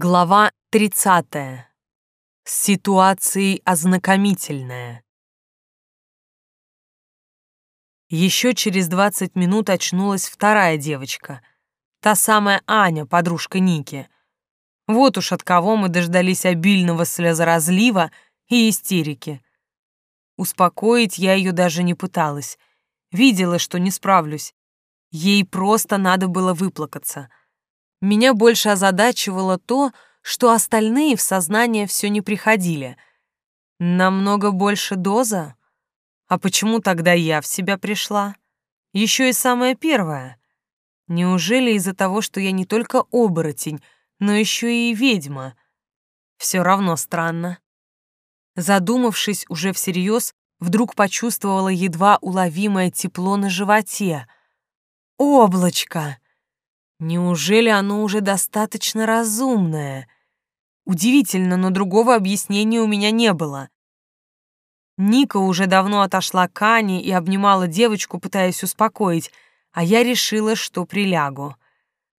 Глава 30. С ситуацией ознакомительная. Еще через 20 минут очнулась вторая девочка, та самая Аня, подружка Ники. Вот уж от кого мы дождались обильного слезоразлива и истерики. Успокоить я ее даже не пыталась. Видела, что не справлюсь. Ей просто надо было выплакаться — меня больше озадачивало то, что остальные в сознание все не приходили. Намного больше доза? А почему тогда я в себя пришла? Еще и самое первое. Неужели из-за того, что я не только оборотень, но еще и ведьма? Все равно странно. Задумавшись уже всерьез, вдруг почувствовала едва уловимое тепло на животе. «Облачко!» Неужели оно уже достаточно разумное? Удивительно, но другого объяснения у меня не было. Ника уже давно отошла к Ане и обнимала девочку, пытаясь успокоить, а я решила, что прилягу.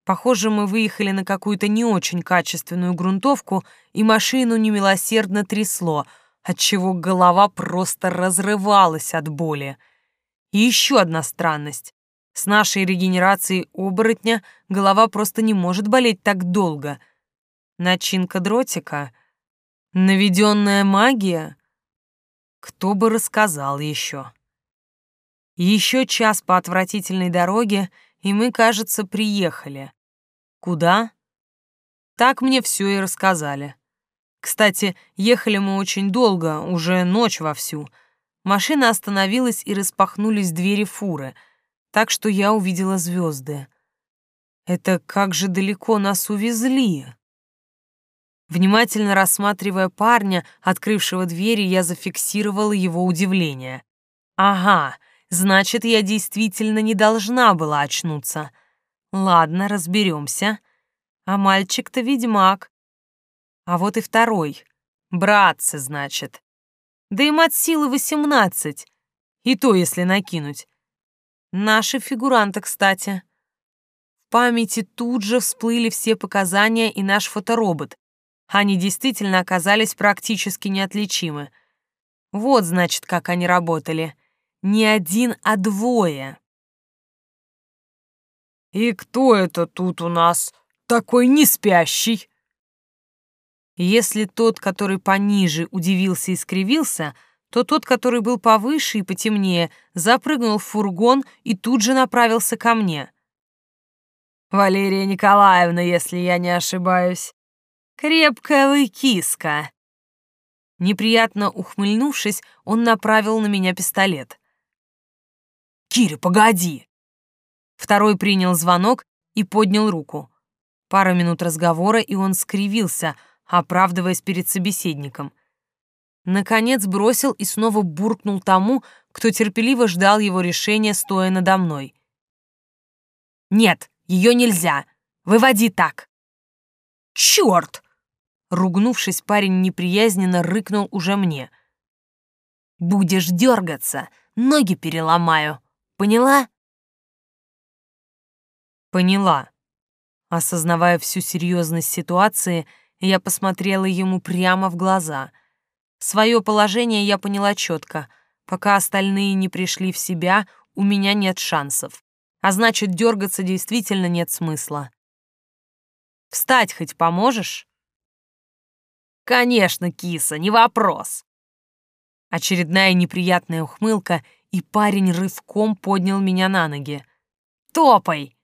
Похоже, мы выехали на какую-то не очень качественную грунтовку, и машину немилосердно трясло, отчего голова просто разрывалась от боли. И еще одна странность. С нашей регенерацией оборотня голова просто не может болеть так долго. Начинка дротика? Наведенная магия? Кто бы рассказал еще? Еще час по отвратительной дороге, и мы, кажется, приехали. Куда? Так мне все и рассказали. Кстати, ехали мы очень долго, уже ночь вовсю. Машина остановилась и распахнулись двери фуры — так что я увидела звезды. Это как же далеко нас увезли. Внимательно рассматривая парня, открывшего двери, я зафиксировала его удивление. Ага, значит, я действительно не должна была очнуться. Ладно, разберемся. А мальчик-то ведьмак. А вот и второй. Братцы, значит. Да им от силы восемнадцать. И то, если накинуть. Наши фигуранты, кстати. В памяти тут же всплыли все показания и наш фоторобот. Они действительно оказались практически неотличимы. Вот, значит, как они работали. Не один, а двое. «И кто это тут у нас такой неспящий?» Если тот, который пониже, удивился и скривился — то тот, который был повыше и потемнее, запрыгнул в фургон и тут же направился ко мне. «Валерия Николаевна, если я не ошибаюсь. Крепкая вы киска». Неприятно ухмыльнувшись, он направил на меня пистолет. «Киря, погоди!» Второй принял звонок и поднял руку. Пара минут разговора, и он скривился, оправдываясь перед собеседником. Наконец бросил и снова буркнул тому, кто терпеливо ждал его решения, стоя надо мной. «Нет, ее нельзя! Выводи так!» «Черт!» Ругнувшись, парень неприязненно рыкнул уже мне. «Будешь дергаться, ноги переломаю. Поняла?» «Поняла». Осознавая всю серьезность ситуации, я посмотрела ему прямо в глаза — Свое положение я поняла четко. Пока остальные не пришли в себя, у меня нет шансов. А значит, дергаться действительно нет смысла. Встать хоть поможешь? Конечно, киса, не вопрос. Очередная неприятная ухмылка, и парень рывком поднял меня на ноги. Топай!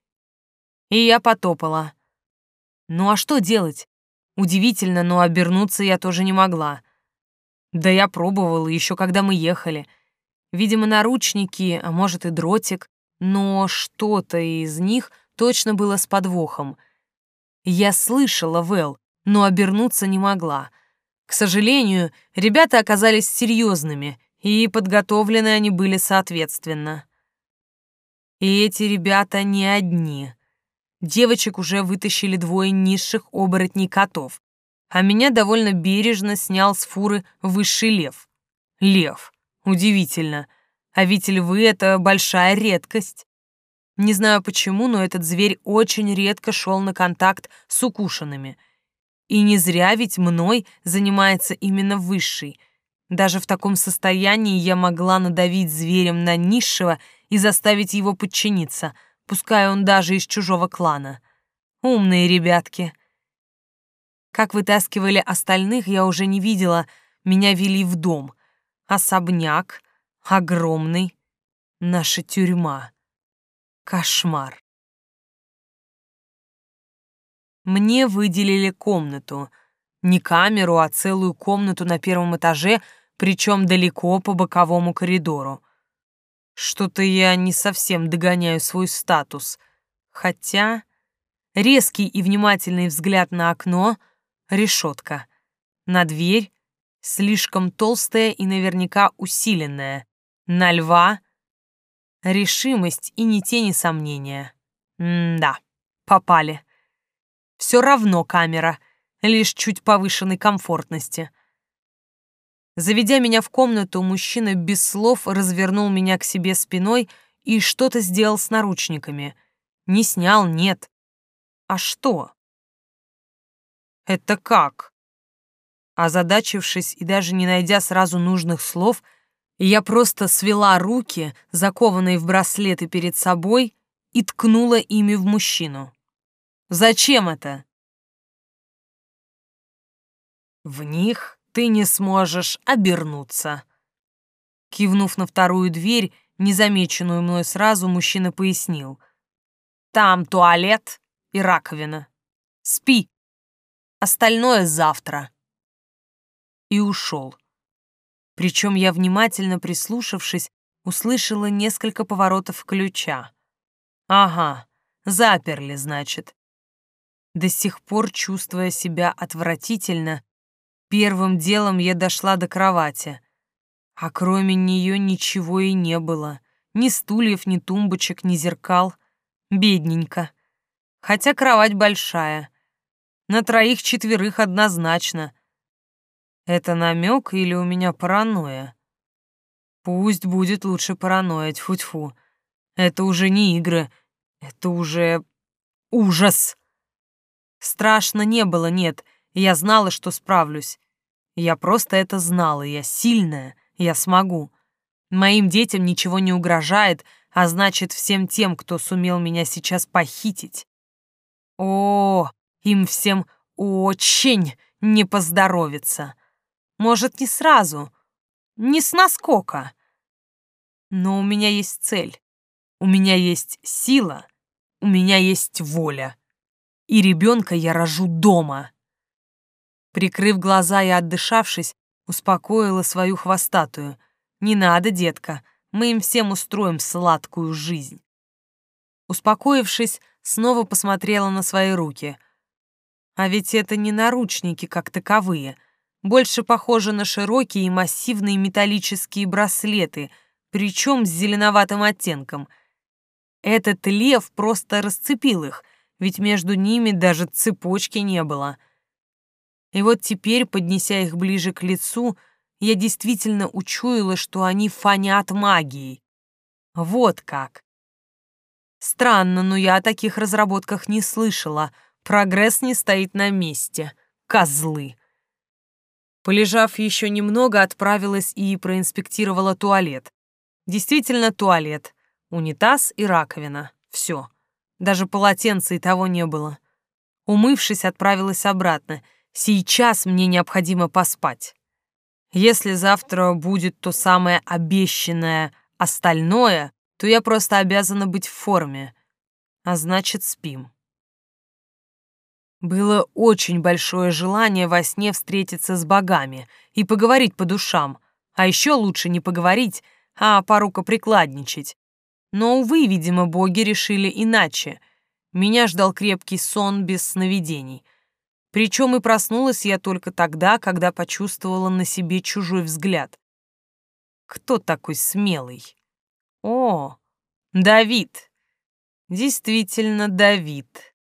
И я потопала. Ну а что делать? Удивительно, но обернуться я тоже не могла. Да я пробовала еще когда мы ехали. Видимо, наручники, а может и дротик, но что-то из них точно было с подвохом. Я слышала Вэл, но обернуться не могла. К сожалению, ребята оказались серьезными, и подготовлены они были соответственно. И эти ребята не одни. Девочек уже вытащили двое низших оборотней котов а меня довольно бережно снял с фуры высший лев. Лев. Удивительно. А ведь львы — это большая редкость. Не знаю почему, но этот зверь очень редко шел на контакт с укушенными. И не зря ведь мной занимается именно высший. Даже в таком состоянии я могла надавить зверем на низшего и заставить его подчиниться, пускай он даже из чужого клана. Умные ребятки. Как вытаскивали остальных, я уже не видела. Меня вели в дом. Особняк. Огромный. Наша тюрьма. Кошмар. Мне выделили комнату. Не камеру, а целую комнату на первом этаже, причем далеко по боковому коридору. Что-то я не совсем догоняю свой статус. Хотя резкий и внимательный взгляд на окно — решетка. На дверь — слишком толстая и наверняка усиленная. На льва — решимость и ни тени сомнения. М-да, попали. Все равно камера, лишь чуть повышенной комфортности. Заведя меня в комнату, мужчина без слов развернул меня к себе спиной и что-то сделал с наручниками. Не снял, нет. А что? Это как? Озадачившись и даже не найдя сразу нужных слов, я просто свела руки, закованные в браслеты перед собой, и ткнула ими в мужчину. Зачем это? В них ты не сможешь обернуться. Кивнув на вторую дверь, незамеченную мной сразу, мужчина пояснил. Там туалет и раковина. Спи. Остальное завтра. И ушел. Причем я, внимательно прислушавшись, услышала несколько поворотов ключа. Ага, заперли, значит. До сих пор, чувствуя себя отвратительно, первым делом я дошла до кровати. А кроме нее ничего и не было. Ни стульев, ни тумбочек, ни зеркал. Бедненько. Хотя кровать большая. На троих-четверых однозначно. Это намек или у меня паранойя? Пусть будет лучше паранойя, тьфу-тьфу. Это уже не игры, это уже ужас. Страшно не было, нет. Я знала, что справлюсь. Я просто это знала. Я сильная. Я смогу. Моим детям ничего не угрожает, а значит, всем тем, кто сумел меня сейчас похитить. О, им всем очень не поздоровится. Может, не сразу, не с наскока. Но у меня есть цель. У меня есть сила. У меня есть воля и ребенка я рожу дома. Прикрыв глаза и отдышавшись, успокоила свою хвостатую. «Не надо, детка, мы им всем устроим сладкую жизнь». Успокоившись, снова посмотрела на свои руки. А ведь это не наручники как таковые, больше похоже на широкие и массивные металлические браслеты, причем с зеленоватым оттенком. Этот лев просто расцепил их — ведь между ними даже цепочки не было. И вот теперь, поднеся их ближе к лицу, я действительно учуяла, что они фонят магией. Вот как. Странно, но я о таких разработках не слышала. Прогресс не стоит на месте. Козлы. Полежав еще немного, отправилась и проинспектировала туалет. Действительно туалет. Унитаз и раковина. Все. Даже полотенца и того не было. Умывшись, отправилась обратно. Сейчас мне необходимо поспать. Если завтра будет то самое обещанное остальное, то я просто обязана быть в форме. А значит, спим. Было очень большое желание во сне встретиться с богами и поговорить по душам, а еще лучше не поговорить, а порукоприкладничать. Но, увы, видимо, боги решили иначе. Меня ждал крепкий сон без сновидений. Причем и проснулась я только тогда, когда почувствовала на себе чужой взгляд. Кто такой смелый? О, Давид! Действительно, Давид.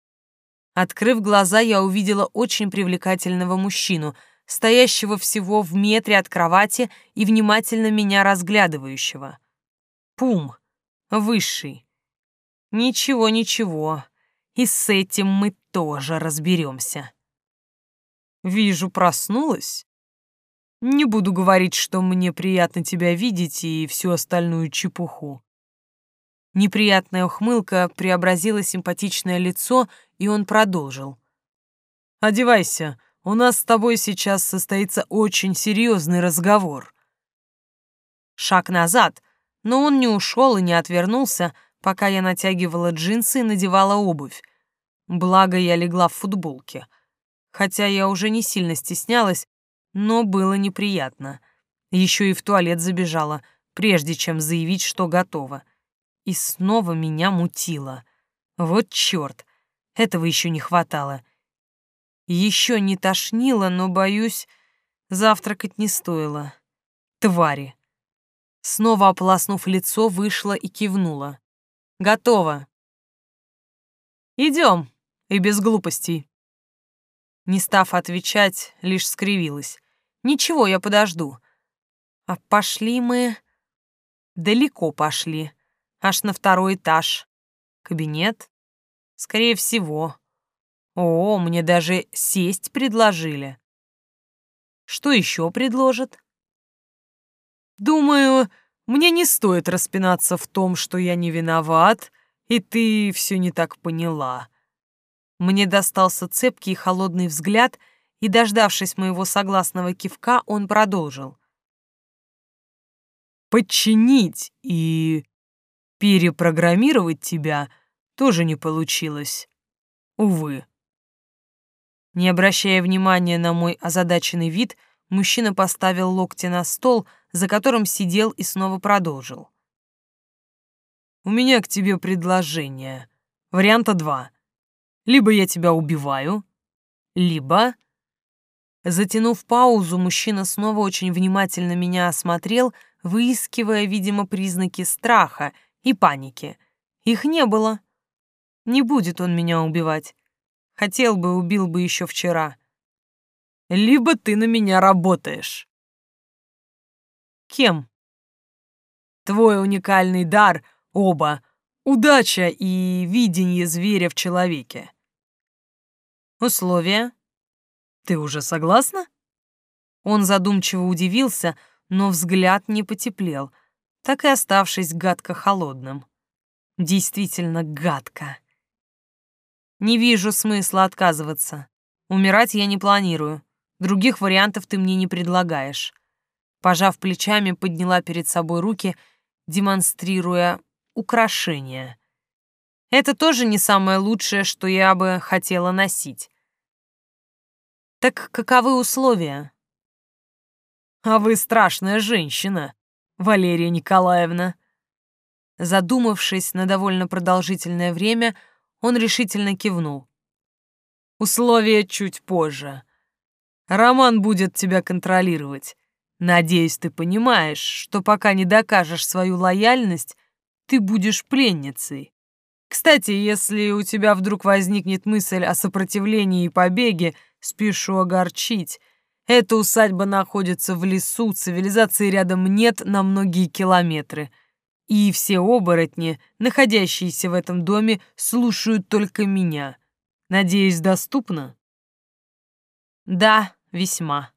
Открыв глаза, я увидела очень привлекательного мужчину, стоящего всего в метре от кровати и внимательно меня разглядывающего. Пум. Высший. Ничего, ничего. И с этим мы тоже разберемся. Вижу, проснулась. Не буду говорить, что мне приятно тебя видеть и всю остальную чепуху. Неприятная ухмылка преобразила симпатичное лицо, и он продолжил. «Одевайся, у нас с тобой сейчас состоится очень серьезный разговор». Шаг назад, но он не ушел и не отвернулся, пока я натягивала джинсы и надевала обувь. Благо, я легла в футболке. Хотя я уже не сильно стеснялась, но было неприятно. Еще и в туалет забежала, прежде чем заявить, что готова и снова меня мутило. Вот чёрт, этого еще не хватало. Еще не тошнило, но, боюсь, завтракать не стоило. Твари. Снова ополоснув лицо, вышла и кивнула. Готово. Идем, и без глупостей. Не став отвечать, лишь скривилась. Ничего, я подожду. А пошли мы... Далеко пошли. Аж на второй этаж. Кабинет? Скорее всего. О, мне даже сесть предложили. Что еще предложат? Думаю, мне не стоит распинаться в том, что я не виноват, и ты все не так поняла. Мне достался цепкий и холодный взгляд, и, дождавшись моего согласного кивка, он продолжил. «Подчинить и Перепрограммировать тебя тоже не получилось. Увы. Не обращая внимания на мой озадаченный вид, мужчина поставил локти на стол, за которым сидел и снова продолжил. «У меня к тебе предложение. Варианта два. Либо я тебя убиваю, либо...» Затянув паузу, мужчина снова очень внимательно меня осмотрел, выискивая, видимо, признаки страха и паники. Их не было. Не будет он меня убивать. Хотел бы, убил бы еще вчера. Либо ты на меня работаешь. Кем? Твой уникальный дар, оба, удача и видение зверя в человеке. Условия? Ты уже согласна? Он задумчиво удивился, но взгляд не потеплел — так и оставшись гадко холодным. Действительно гадко. Не вижу смысла отказываться. Умирать я не планирую. Других вариантов ты мне не предлагаешь. Пожав плечами, подняла перед собой руки, демонстрируя украшения. Это тоже не самое лучшее, что я бы хотела носить. Так каковы условия? А вы страшная женщина, Валерия Николаевна». Задумавшись на довольно продолжительное время, он решительно кивнул. «Условия чуть позже. Роман будет тебя контролировать. Надеюсь, ты понимаешь, что пока не докажешь свою лояльность, ты будешь пленницей. Кстати, если у тебя вдруг возникнет мысль о сопротивлении и побеге, спешу огорчить — эта усадьба находится в лесу, цивилизации рядом нет на многие километры. И все оборотни, находящиеся в этом доме, слушают только меня. Надеюсь, доступно? Да, весьма.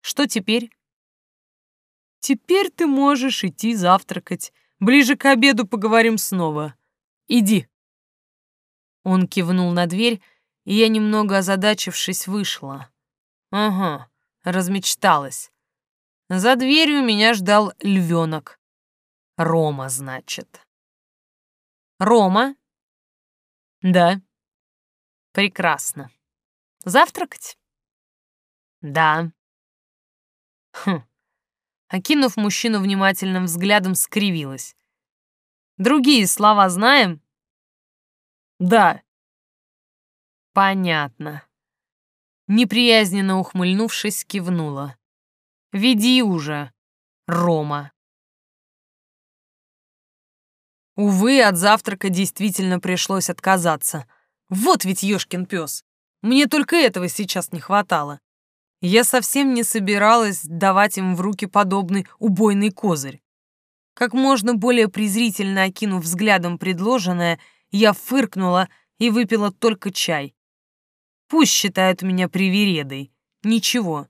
Что теперь? Теперь ты можешь идти завтракать. Ближе к обеду поговорим снова. Иди. Он кивнул на дверь, и я, немного озадачившись, вышла. Ага. Размечталась. За дверью меня ждал львенок. Рома, значит. Рома? Да. Прекрасно. Завтракать? Да. Хм. Окинув мужчину внимательным взглядом, скривилась. Другие слова знаем? Да. Понятно неприязненно ухмыльнувшись, кивнула. «Веди уже, Рома». Увы, от завтрака действительно пришлось отказаться. Вот ведь ёшкин пёс. Мне только этого сейчас не хватало. Я совсем не собиралась давать им в руки подобный убойный козырь. Как можно более презрительно окинув взглядом предложенное, я фыркнула и выпила только чай. Пусть считают меня привередой. Ничего.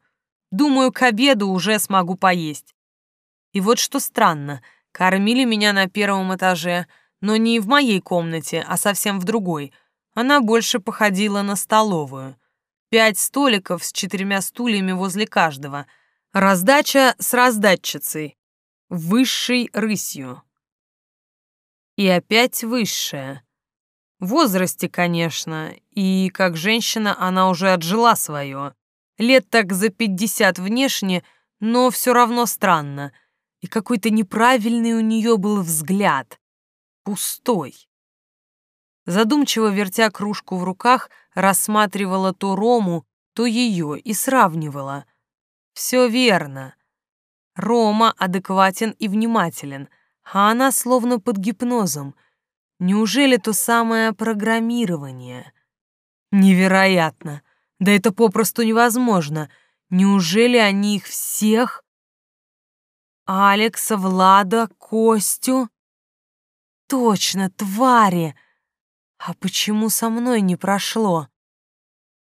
Думаю, к обеду уже смогу поесть. И вот что странно, кормили меня на первом этаже, но не в моей комнате, а совсем в другой. Она больше походила на столовую. Пять столиков с четырьмя стульями возле каждого. Раздача с раздатчицей. Высшей рысью. И опять высшая. Возрасте, конечно, и как женщина она уже отжила свое. Лет так за пятьдесят внешне, но все равно странно. И какой-то неправильный у нее был взгляд. Пустой. Задумчиво вертя кружку в руках, рассматривала то Рому, то ее и сравнивала. Все верно. Рома адекватен и внимателен, а она словно под гипнозом. Неужели то самое программирование? Невероятно. Да это попросту невозможно. Неужели они их всех? Алекса, Влада, Костю? Точно, твари! А почему со мной не прошло?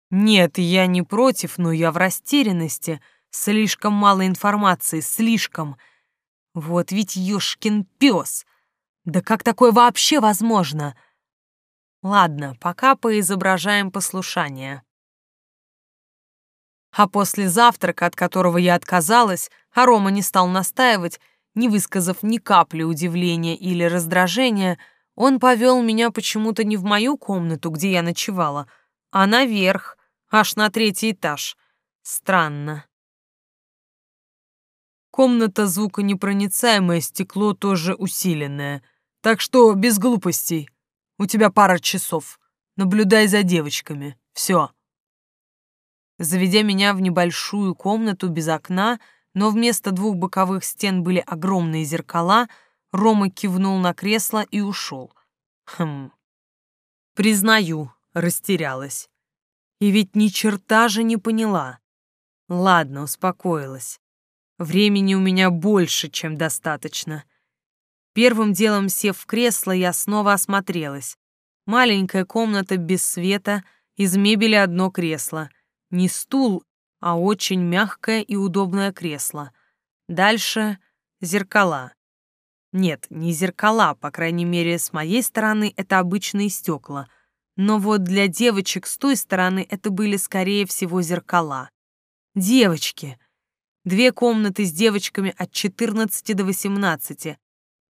Нет, я не против, но я в растерянности. Слишком мало информации, слишком. Вот ведь ёшкин пес. Да как такое вообще возможно? Ладно, пока поизображаем послушание. А после завтрака, от которого я отказалась, а Рома не стал настаивать, не высказав ни капли удивления или раздражения, он повел меня почему-то не в мою комнату, где я ночевала, а наверх, аж на третий этаж. Странно. Комната звуконепроницаемое, стекло тоже усиленное. Так что без глупостей. У тебя пара часов. Наблюдай за девочками. Все заведя меня в небольшую комнату без окна, но вместо двух боковых стен были огромные зеркала, Рома кивнул на кресло и ушел. Хм. Признаю, растерялась. И ведь ни черта же не поняла. Ладно, успокоилась. Времени у меня больше, чем достаточно. Первым делом, сев в кресло, я снова осмотрелась. Маленькая комната без света, из мебели одно кресло — не стул, а очень мягкое и удобное кресло. Дальше зеркала. Нет, не зеркала, по крайней мере, с моей стороны это обычные стекла. Но вот для девочек с той стороны это были, скорее всего, зеркала. Девочки. Две комнаты с девочками от 14 до 18.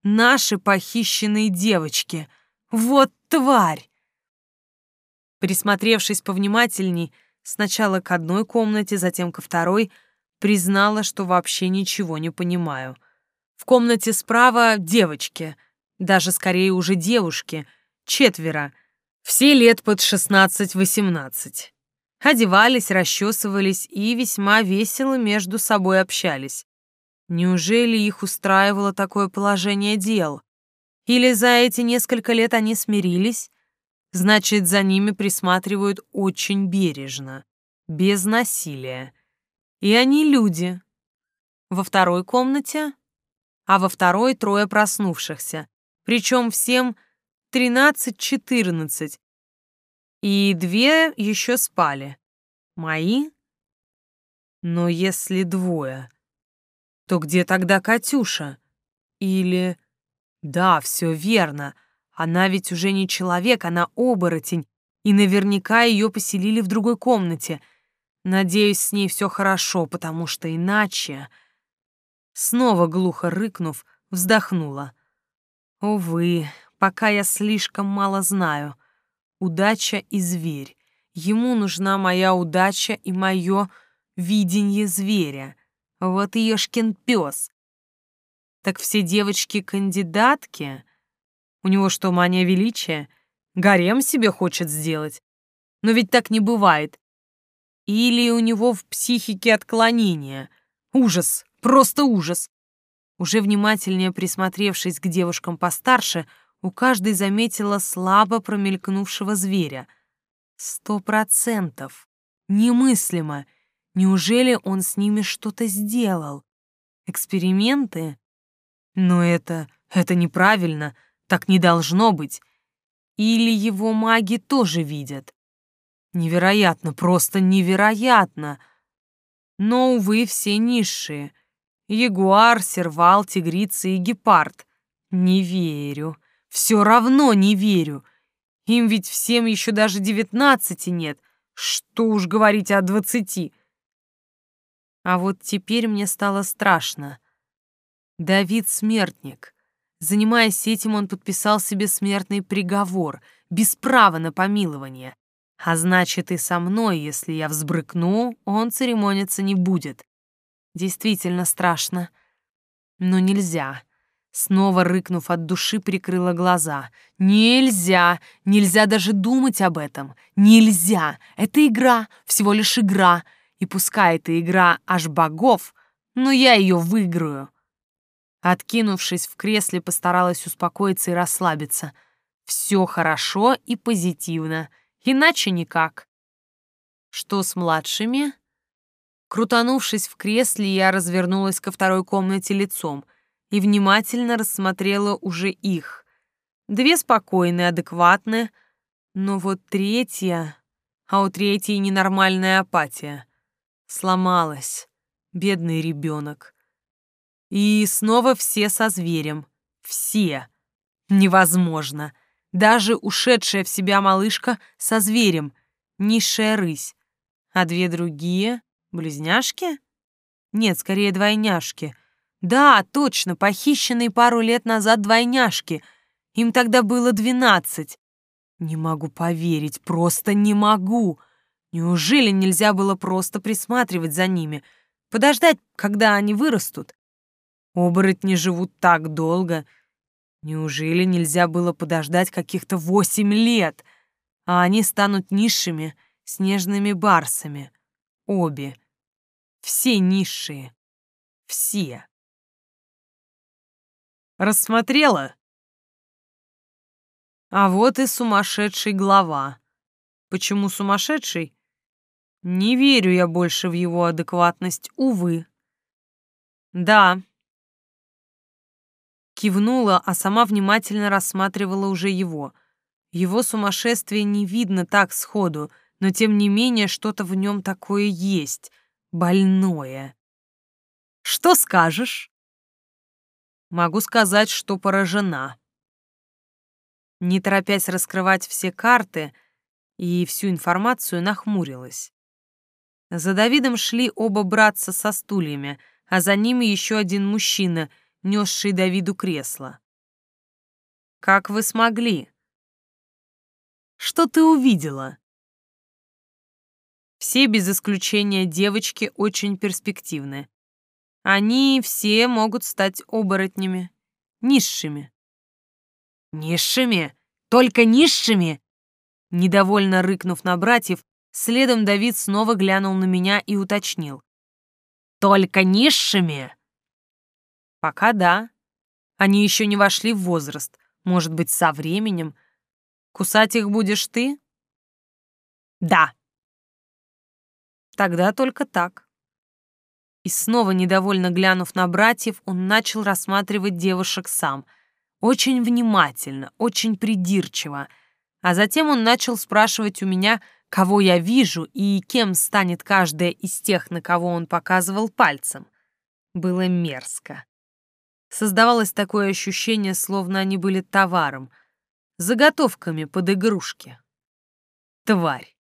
Наши похищенные девочки. Вот тварь! Присмотревшись повнимательней, Сначала к одной комнате, затем ко второй. Признала, что вообще ничего не понимаю. В комнате справа девочки, даже скорее уже девушки, четверо, все лет под 16-18. Одевались, расчесывались и весьма весело между собой общались. Неужели их устраивало такое положение дел? Или за эти несколько лет они смирились Значит, за ними присматривают очень бережно, без насилия. И они люди. Во второй комнате, а во второй трое проснувшихся, причем всем 13-14, и две еще спали. Мои? Но если двое, то где тогда Катюша? Или... Да, все верно — она ведь уже не человек, она оборотень, и наверняка ее поселили в другой комнате. Надеюсь, с ней все хорошо, потому что иначе... Снова глухо рыкнув, вздохнула. Увы, пока я слишком мало знаю. Удача и зверь. Ему нужна моя удача и мое видение зверя. Вот ешкин пес. Так все девочки кандидатки? У него что, мания величия? Гарем себе хочет сделать? Но ведь так не бывает. Или у него в психике отклонение. Ужас, просто ужас. Уже внимательнее присмотревшись к девушкам постарше, у каждой заметила слабо промелькнувшего зверя. Сто процентов. Немыслимо. Неужели он с ними что-то сделал? Эксперименты? Но это... это неправильно. Так не должно быть. Или его маги тоже видят? Невероятно, просто невероятно. Но, увы, все низшие. Ягуар, сервал, тигрица и гепард. Не верю. Все равно не верю. Им ведь всем еще даже девятнадцати нет. Что уж говорить о двадцати. А вот теперь мне стало страшно. Давид смертник. Занимаясь этим, он подписал себе смертный приговор, без права на помилование. А значит, и со мной, если я взбрыкну, он церемониться не будет. Действительно страшно. Но нельзя. Снова рыкнув от души, прикрыла глаза. «Нельзя! Нельзя даже думать об этом! Нельзя! Это игра, всего лишь игра. И пускай эта игра аж богов, но я ее выиграю!» Откинувшись в кресле, постаралась успокоиться и расслабиться. «Все хорошо и позитивно, иначе никак». «Что с младшими?» Крутанувшись в кресле, я развернулась ко второй комнате лицом — и внимательно рассмотрела уже их. Две спокойные, адекватные, но вот третья... А у третьей ненормальная апатия. Сломалась. Бедный ребенок. И снова все со зверем. Все. Невозможно. Даже ушедшая в себя малышка со зверем. Низшая рысь. А две другие — близняшки? Нет, скорее двойняшки. Да, точно, похищенные пару лет назад двойняшки. Им тогда было двенадцать. Не могу поверить, просто не могу. Неужели нельзя было просто присматривать за ними, подождать, когда они вырастут? Оборотни живут так долго. Неужели нельзя было подождать каких-то восемь лет, а они станут низшими, снежными барсами? Обе. Все низшие. Все. Рассмотрела? А вот и сумасшедший глава. Почему сумасшедший? Не верю я больше в его адекватность, увы. Да. Кивнула, а сама внимательно рассматривала уже его. Его сумасшествие не видно так сходу, но тем не менее что-то в нем такое есть, больное. Что скажешь? Могу сказать, что поражена. Не торопясь раскрывать все карты и всю информацию, нахмурилась. За Давидом шли оба братца со стульями, а за ними еще один мужчина, несший Давиду кресло. «Как вы смогли?» «Что ты увидела?» Все без исключения девочки очень перспективны. Они все могут стать оборотнями, низшими. Низшими? Только низшими? Недовольно рыкнув на братьев, следом Давид снова глянул на меня и уточнил. Только низшими? Пока да. Они еще не вошли в возраст. Может быть, со временем. Кусать их будешь ты? Да. Тогда только так. И снова, недовольно глянув на братьев, он начал рассматривать девушек сам. Очень внимательно, очень придирчиво. А затем он начал спрашивать у меня, кого я вижу и кем станет каждая из тех, на кого он показывал пальцем. Было мерзко. Создавалось такое ощущение, словно они были товаром, заготовками под игрушки. Тварь.